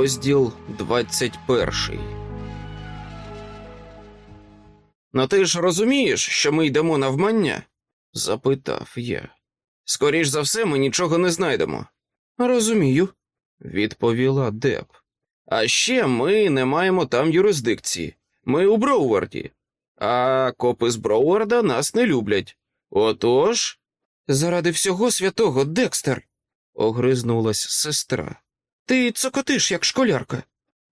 Розділ 21 Ну ти ж розумієш, що ми йдемо навмання? запитав я. Скоріш за все, ми нічого не знайдемо. Розумію, відповіла Деб. А ще ми не маємо там юрисдикції. Ми у Броуарді, а копи з Броуарда нас не люблять. Отож, заради всього святого, Декстер, огризнулась сестра. Ти цокотиш, як школярка.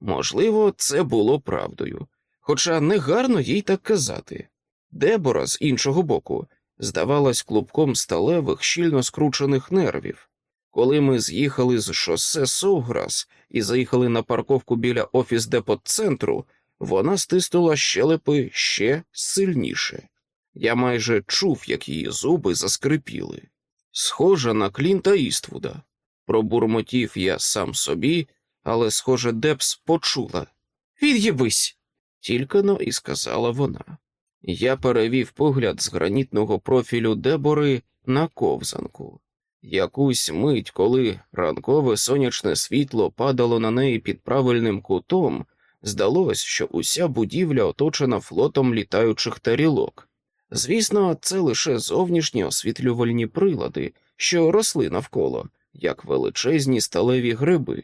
Можливо, це було правдою, хоча негарно їй так казати. Дебора з іншого боку здавалась клубком сталевих, щільно скручених нервів. Коли ми з'їхали з шосе Совграс і заїхали на парковку біля офіс депот центру, вона стиснула щелепи ще сильніше. Я майже чув, як її зуби заскрипіли. Схожа на Клінта Іствуда. Пробурмотів я сам собі, але, схоже, Депс почула. Від'їбись, тільки но і сказала вона. Я перевів погляд з гранітного профілю Дебори на ковзанку. Якусь мить, коли ранкове сонячне світло падало на неї під правильним кутом, здалось, що уся будівля оточена флотом літаючих тарілок. Звісно, це лише зовнішні освітлювальні прилади, що росли навколо, як величезні сталеві гриби.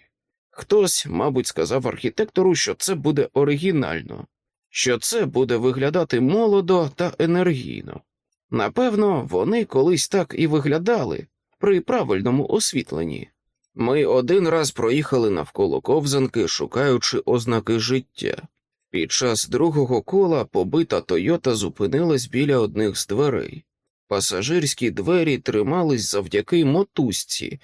Хтось, мабуть, сказав архітектору, що це буде оригінально, що це буде виглядати молодо та енергійно. Напевно, вони колись так і виглядали при правильному освітленні. Ми один раз проїхали навколо ковзанки, шукаючи ознаки життя. Під час другого кола побита Тойота зупинилась біля одних з дверей. Пасажирські двері тримались завдяки мотузці.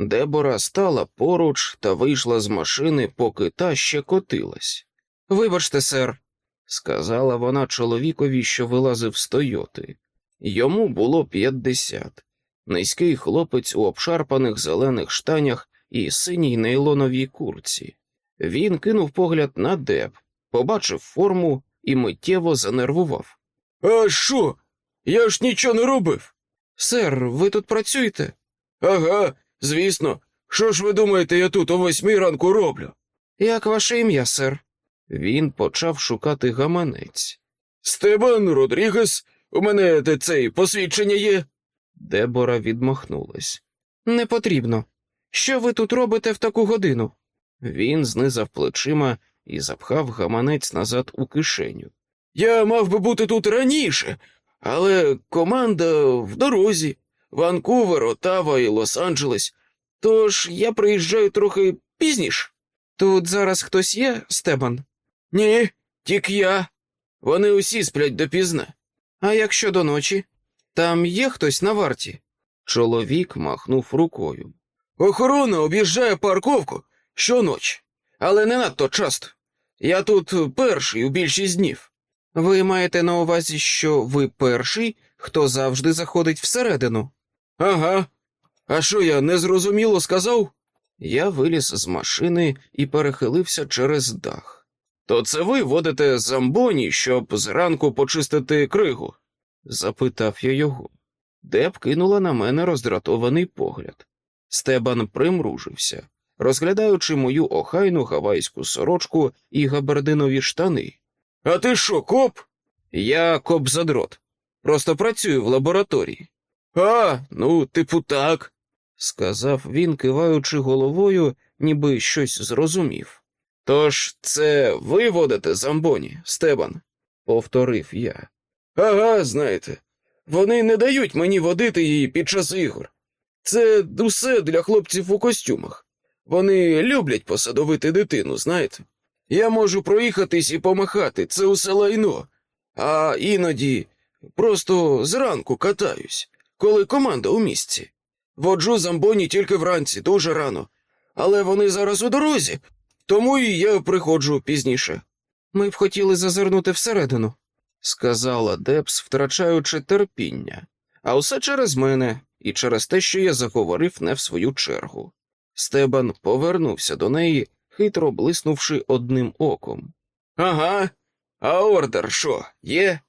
Дебора стала поруч та вийшла з машини, поки та ще котилась. Вибачте, сер, сказала вона чоловікові, що вилазив з Тойоти. Йому було п'ятдесят. Низький хлопець у обшарпаних зелених штанях і синій нейлоновій курці. Він кинув погляд на Деб, побачив форму і миттєво занервував. А що? Я ж нічого не робив. Сер, ви тут працюєте? Ага, звісно. Що ж ви думаєте, я тут о восьмій ранку роблю? Як ваше ім'я, сер? Він почав шукати гаманець. Стебан Родрігес, у мене цей посвідчення є. Дебора відмахнулась. Не потрібно. Що ви тут робите в таку годину? Він знизав плечима і запхав гаманець назад у кишеню. Я мав би бути тут раніше, але команда в дорозі, Ванкувер, Отава і Лос-Анджелес. Тож я приїжджаю трохи пізніше. Тут зараз хтось є, Стебан? Ні, тільки я. Вони усі сплять допізна. А якщо до ночі? Там є хтось на варті? Чоловік махнув рукою. Охорона об'їжджає парковку щоночі, але не надто часто. Я тут перший у більшість днів. Ви маєте на увазі, що ви перший, хто завжди заходить всередину? Ага. А що я незрозуміло сказав? Я виліз з машини і перехилився через дах. То це ви водите замбоні, щоб зранку почистити кригу? запитав я його. Деб кинула на мене роздратований погляд. Стебан примружився, розглядаючи мою охайну гавайську сорочку і габардинові штани. А ти що, коп? Я коп задрот. Просто працюю в лабораторії. А, ну, типу, так, сказав він, киваючи головою, ніби щось зрозумів. Тож це ви водите замбоні, Стебан, повторив я. Ага, знаєте, вони не дають мені водити її під час ігор. Це усе для хлопців у костюмах. Вони люблять посадовити дитину, знаєте. Я можу проїхатись і помахати, це усе лайно, а іноді просто зранку катаюсь, коли команда у місці. Воджу замбоні тільки вранці, дуже рано, але вони зараз у дорозі, тому і я приходжу пізніше. Ми б хотіли зазирнути всередину, сказала Депс, втрачаючи терпіння, а все через мене і через те, що я заговорив не в свою чергу. Стебан повернувся до неї, хитро блиснувши одним оком. Ага, а ордер що, є?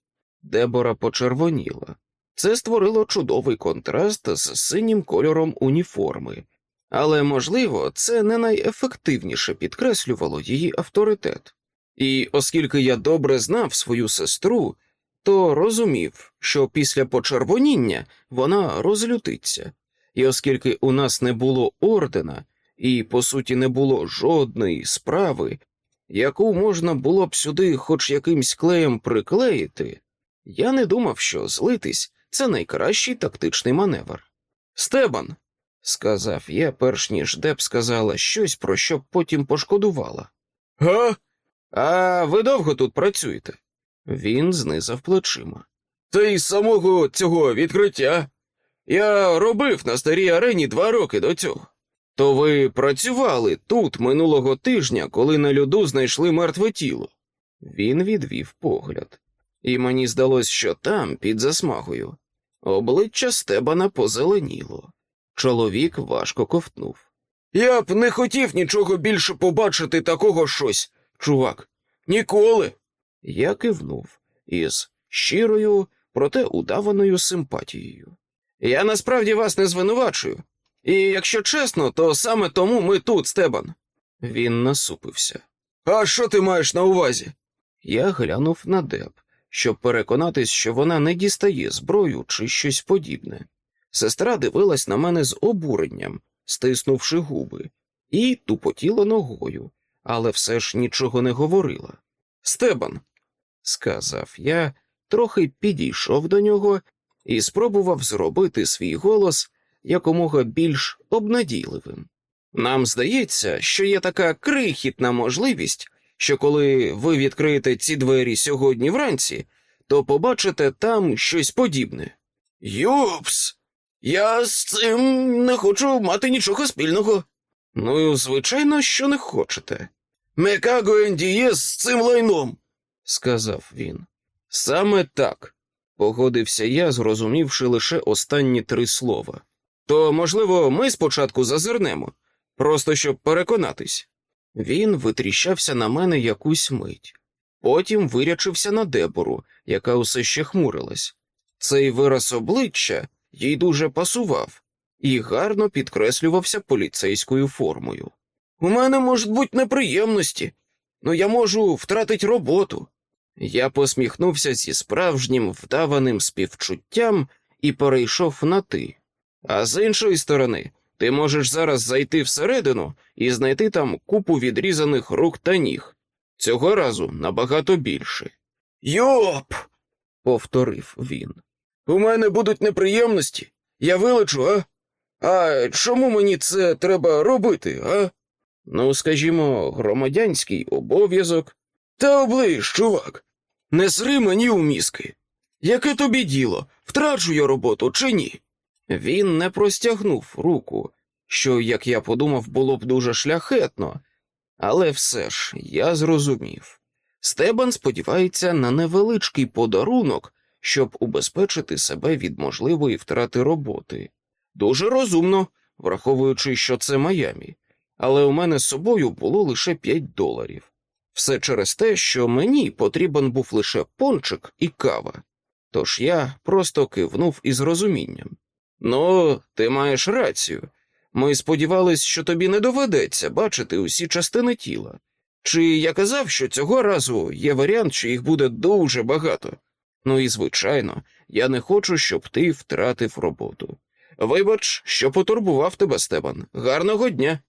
Дебора почервоніла. Це створило чудовий контраст з синім кольором уніформи. але, можливо, це не найефективніше підкреслювало її авторитет. І оскільки я добре знав свою сестру, то розумів, що після почервоніння вона розлютиться, і оскільки у нас не було ордена, і, по суті, не було жодної справи, яку можна було б сюди хоч якимсь клеєм приклеїти, я не думав, що злитись це найкращий тактичний маневр. Стебан, сказав я, перш ніж Деп сказала щось, про що б потім пошкодувала. Га? А ви довго тут працюєте? Він знизав плечима. Та й самого цього відкриття. Я робив на старій арені два роки до цього. То ви працювали тут минулого тижня, коли на льоду знайшли мертве тіло. Він відвів погляд, і мені здалось, що там, під засмагою, обличчя Стебана позеленіло. Чоловік важко ковтнув. Я б не хотів нічого більше побачити такого щось, чувак. Ніколи. Я кивнув із щирою, проте удаваною симпатією. Я насправді вас не звинувачую. І якщо чесно, то саме тому ми тут, Стебан. Він насупився. А що ти маєш на увазі? Я глянув на Деб, щоб переконатись, що вона не дістає зброю чи щось подібне. Сестра дивилась на мене з обуренням, стиснувши губи, і тупотіла ногою, але все ж нічого не говорила. Стебан, сказав я, трохи підійшов до нього і спробував зробити свій голос якомога більш обнадійливим. Нам здається, що є така крихітна можливість, що коли ви відкриєте ці двері сьогодні вранці, то побачите там щось подібне. Юпс, я з цим не хочу мати нічого спільного. Ну, звичайно, що не хочете. Мекаго Ендіє з цим лайном, сказав він. Саме так, погодився я, зрозумівши лише останні три слова. То, можливо, ми спочатку зазирнемо, просто щоб переконатись. Він витріщався на мене якусь мить, потім вирячився на дебору, яка усе ще хмурилась. Цей вираз обличчя їй дуже пасував і гарно підкреслювався поліцейською формою. У мене можуть бути неприємності, ну я можу втратити роботу. Я посміхнувся зі справжнім вдаваним співчуттям і перейшов на ти. А з іншої сторони, ти можеш зараз зайти всередину і знайти там купу відрізаних рук та ніг. Цього разу набагато більше. Йоп. повторив він. У мене будуть неприємності. Я вилечу, а? А чому мені це треба робити, а? Ну, скажімо, громадянський обов'язок. Та оближ, чувак, не сри мені у мізки. Яке тобі діло? Втрачу я роботу чи ні? Він не простягнув руку, що, як я подумав, було б дуже шляхетно, але все ж я зрозумів. Стебан сподівається на невеличкий подарунок, щоб убезпечити себе від можливої втрати роботи. Дуже розумно, враховуючи, що це Майамі, але у мене з собою було лише 5 доларів. Все через те, що мені потрібен був лише пончик і кава. Тож я просто кивнув із розумінням. Ну, ти маєш рацію. Ми сподівались, що тобі не доведеться бачити усі частини тіла. Чи я казав, що цього разу є варіант, що їх буде дуже багато. Ну і звичайно, я не хочу, щоб ти втратив роботу. Вибач, що потурбував тебе, Стебан. Гарного дня.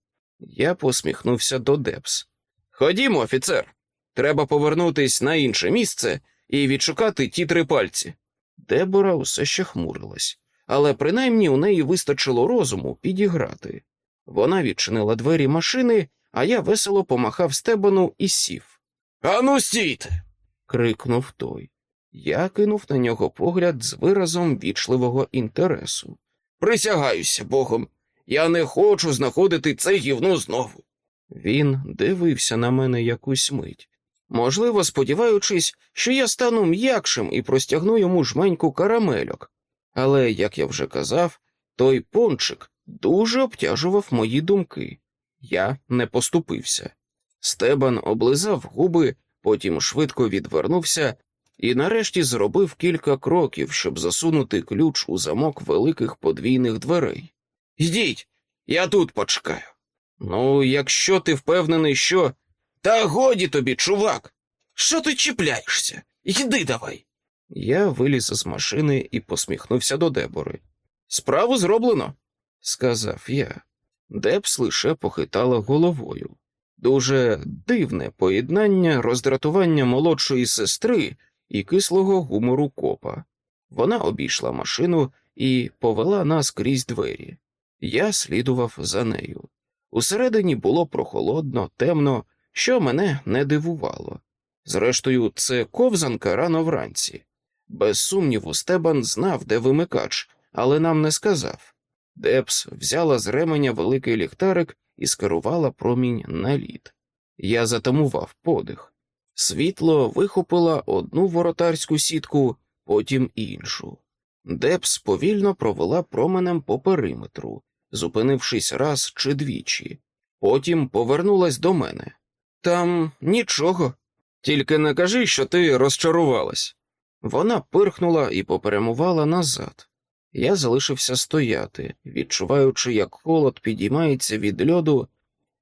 Я посміхнувся до Депс. Ходімо, офіцер. Треба повернутись на інше місце і відшукати ті три пальці. Дебора усе ще хмурилась, але принаймні у неї вистачило розуму підіграти. Вона відчинила двері машини, а я весело помахав Стебану і сів. Ану, стійте. крикнув той. Я кинув на нього погляд з виразом вічливого інтересу. Присягаюся Богом, я не хочу знаходити це гівно знову. Він дивився на мене якусь мить, можливо, сподіваючись, що я стану м'якшим і простягну йому жменьку карамельок. Але, як я вже казав, той пончик дуже обтяжував мої думки. Я не поступився. Стебан облизав губи, потім швидко відвернувся і нарешті зробив кілька кроків, щоб засунути ключ у замок великих подвійних дверей. Йдіть, Я тут почекаю. Ну, якщо ти впевнений, що. Та годі тобі, чувак. Що ти чіпляєшся? Йди давай. Я виліз з машини і посміхнувся до Дебори. Справу зроблено, сказав я. Депс лише похитала головою. Дуже дивне поєднання роздратування молодшої сестри і кислого гумору копа. Вона обійшла машину і повела нас крізь двері. Я слідував за нею. Усередині було прохолодно, темно, що мене не дивувало. Зрештою, це ковзанка рано вранці. Без сумніву, Стебан знав, де вимикач, але нам не сказав. Депс взяла з ременя великий ліхтарик і скерувала промінь на лід. Я затамував подих. Світло вихопило одну воротарську сітку, потім іншу. Депс повільно провела променем по периметру, зупинившись раз чи двічі, потім повернулась до мене. Там нічого, тільки не кажи, що ти розчарувалась. Вона пирхнула і попрямувала назад. Я залишився стояти, відчуваючи, як холод підіймається від льоду,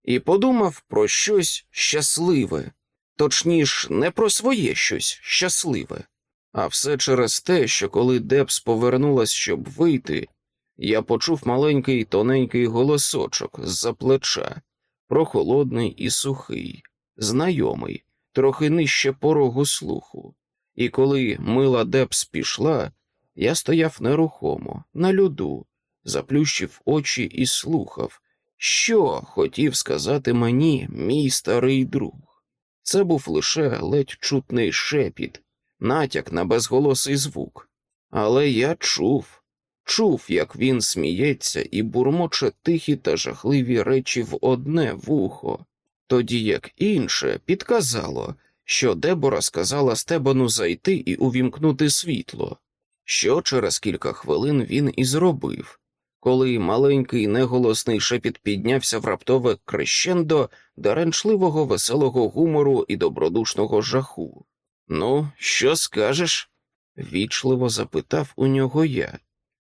і подумав про щось щасливе, точніш, не про своє щось щасливе, а все через те, що коли Депс повернулась, щоб вийти, я почув маленький тоненький голосочок з-за плеча, прохолодний і сухий, знайомий, трохи нижче порогу слуху. І коли мила Депс пішла, я стояв нерухомо, на льоду, заплющив очі і слухав, що хотів сказати мені мій старий друг. Це був лише ледь чутний шепіт, натяк на безголосий звук. Але я чув, чув, як він сміється і бурмоче тихі та жахливі речі в одне вухо, тоді як інше підказало, що Дебора сказала Стебану зайти і увімкнути світло, що через кілька хвилин він і зробив, коли маленький неголосний шепіт піднявся в раптове крещендо даренчливого веселого гумору і добродушного жаху. Ну, що скажеш? вічливо запитав у нього я,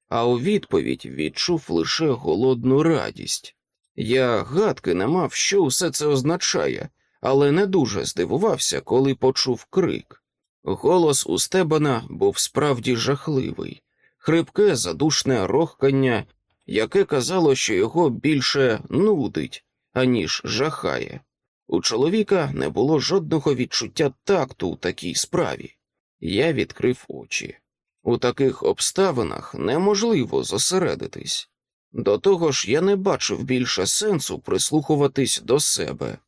а у відповідь відчув лише голодну радість. Я гадки не мав, що усе це означає, але не дуже здивувався, коли почув крик. Голос у Стебана був справді жахливий, хрипке, задушне рохкання, яке казало, що його більше нудить, аніж жахає. У чоловіка не було жодного відчуття такту у такій справі. Я відкрив очі. У таких обставинах неможливо зосередитись. До того ж, я не бачив більше сенсу прислухуватись до себе.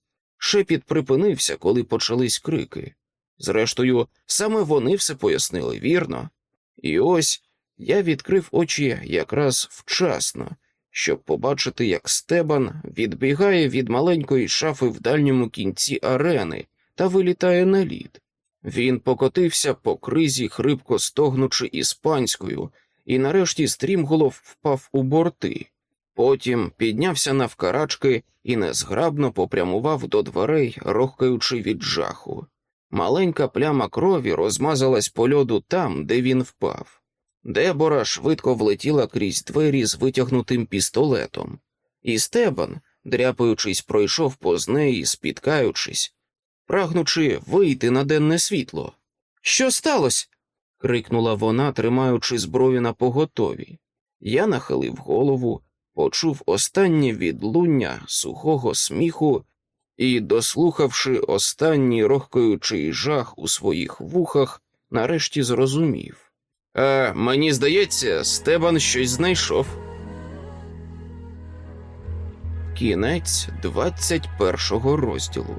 Шепіт припинився, коли почались крики. Зрештою, саме вони все пояснили вірно. І ось я відкрив очі якраз вчасно, щоб побачити, як Стебан відбігає від маленької шафи в дальньому кінці арени та вилітає на лід. Він покотився по кризі, хрипко стогнучи іспанською, і нарешті стрімголов впав у борти. Потім піднявся навкарачки і незграбно попрямував до дверей, рохкаючи від жаху. Маленька пляма крові розмазалась по льоду там, де він впав. Дебора швидко влетіла крізь двері з витягнутим пістолетом, і Стебан, дряпаючись, пройшов поз неї, спіткаючись, прагнучи вийти на денне світло. Що сталося? крикнула вона, тримаючи зброю на поготові. Я нахилив голову, почув останнє відлуння сухого сміху і, дослухавши останній рохкаючий жах у своїх вухах, нарешті зрозумів. А мені здається, Стебан щось знайшов. Кінець 21 розділу.